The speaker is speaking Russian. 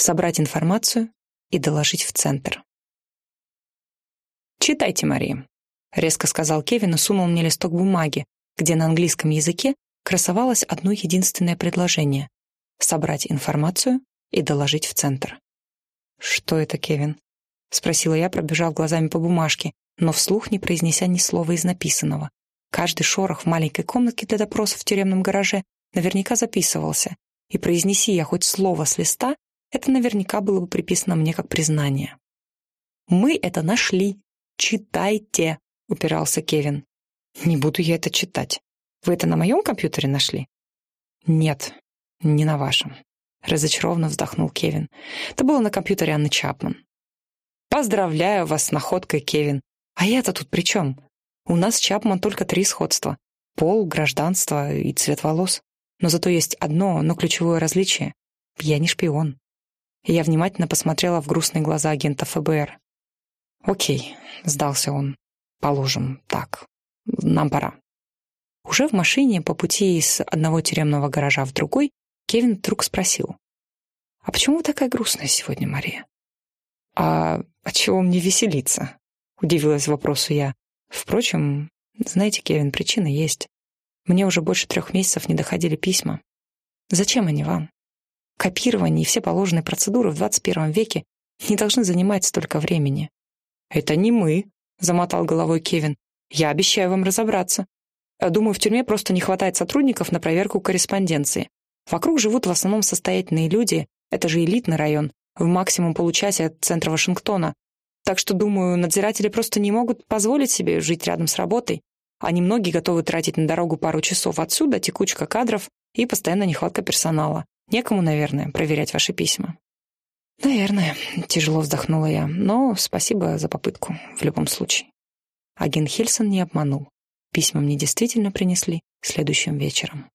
собрать информацию и доложить в центр. «Читайте, Мария», — резко сказал Кевин и сунул мне листок бумаги, где на английском языке красовалось одно единственное предложение — собрать информацию и доложить в центр. «Что это, Кевин?» — спросила я, пробежав глазами по бумажке, но вслух не произнеся ни слова из написанного. Каждый шорох в маленькой комнатке для допроса в тюремном гараже наверняка записывался, и произнеси я хоть слово с листа, это наверняка было бы приписано мне как признание. «Мы это нашли. Читайте!» — упирался Кевин. «Не буду я это читать. Вы это на моем компьютере нашли?» «Нет, не на вашем», — разочарованно вздохнул Кевин. «Это было на компьютере Анны Чапман». «Поздравляю вас с находкой, Кевин. А я-то тут при чем? У нас с Чапман только три сходства. Пол, гражданство и цвет волос. Но зато есть одно, но ключевое различие. Я не шпион. Я внимательно посмотрела в грустные глаза агента ФБР. «Окей», — сдался он. «Положим, так. Нам пора». Уже в машине по пути из одного тюремного гаража в другой Кевин вдруг спросил. «А почему такая грустная сегодня, Мария?» «А от чего мне веселиться?» — удивилась вопросу я. «Впрочем, знаете, Кевин, причина есть. Мне уже больше трех месяцев не доходили письма. Зачем они вам? Копирование и все положенные процедуры в 21 веке не должны занимать столько времени. «Это не мы», — замотал головой Кевин. «Я обещаю вам разобраться. Думаю, в тюрьме просто не хватает сотрудников на проверку корреспонденции. Вокруг живут в основном состоятельные люди, это же элитный район, в максимум получасе от центра Вашингтона. Так что, думаю, надзиратели просто не могут позволить себе жить рядом с работой. Они многие готовы тратить на дорогу пару часов отсюда, текучка кадров и постоянно нехватка персонала. Некому, наверное, проверять ваши письма. Наверное, тяжело вздохнула я, но спасибо за попытку в любом случае. Агент Хельсон не обманул. Письма мне действительно принесли следующим вечером.